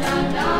na na.